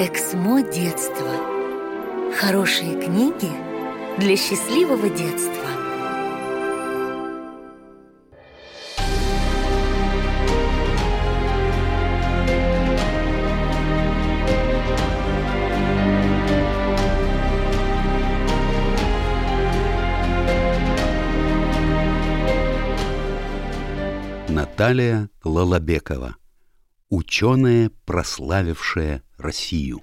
Эксмо детства. Хорошие книги для счастливого детства. Наталья Лалабекова Ученая, прославившая Россию.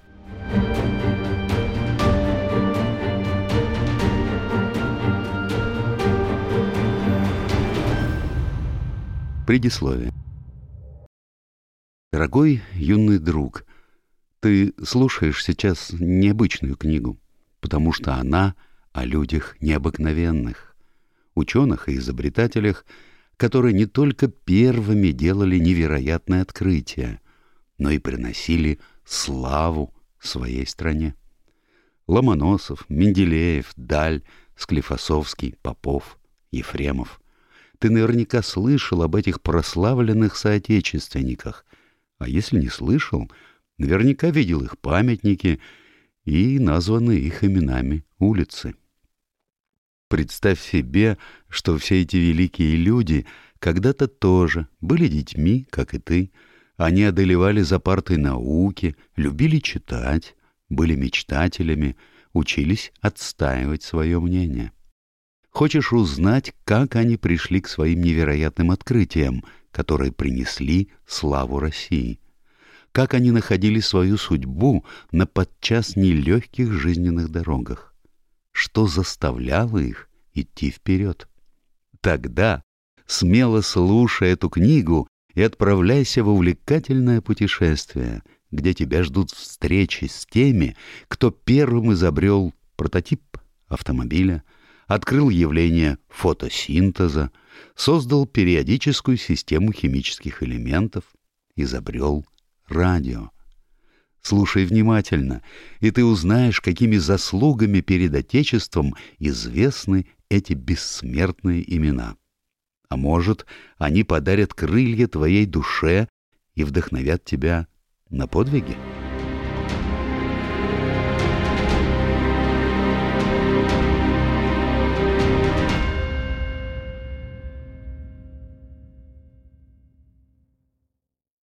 Предисловие. Дорогой юный друг, ты слушаешь сейчас необычную книгу, потому что она о людях необыкновенных, ученых и изобретателях, которые не только первыми делали невероятные открытия, но и приносили славу своей стране. Ломоносов, Менделеев, Даль, Склифосовский, Попов, Ефремов. Ты наверняка слышал об этих прославленных соотечественниках, а если не слышал, наверняка видел их памятники и названы их именами улицы. Представь себе, что все эти великие люди когда-то тоже были детьми, как и ты. Они одолевали за партой науки, любили читать, были мечтателями, учились отстаивать свое мнение. Хочешь узнать, как они пришли к своим невероятным открытиям, которые принесли славу России? Как они находили свою судьбу на подчас нелегких жизненных дорогах? Что заставляло их идти вперед. Тогда смело слушай эту книгу и отправляйся в увлекательное путешествие, где тебя ждут встречи с теми, кто первым изобрел прототип автомобиля, открыл явление фотосинтеза, создал периодическую систему химических элементов, изобрел радио. Слушай внимательно, и ты узнаешь, какими заслугами перед Отечеством известны эти бессмертные имена. А может, они подарят крылья твоей душе и вдохновят тебя на подвиги?